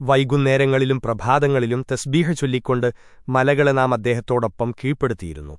വൈകുന്നേരങ്ങളിലും പ്രഭാതങ്ങളിലും തസ്ബീഹ ചൊല്ലിക്കൊണ്ട് മലകളെ നാം അദ്ദേഹത്തോടൊപ്പം കീഴ്പ്പെടുത്തിയിരുന്നു.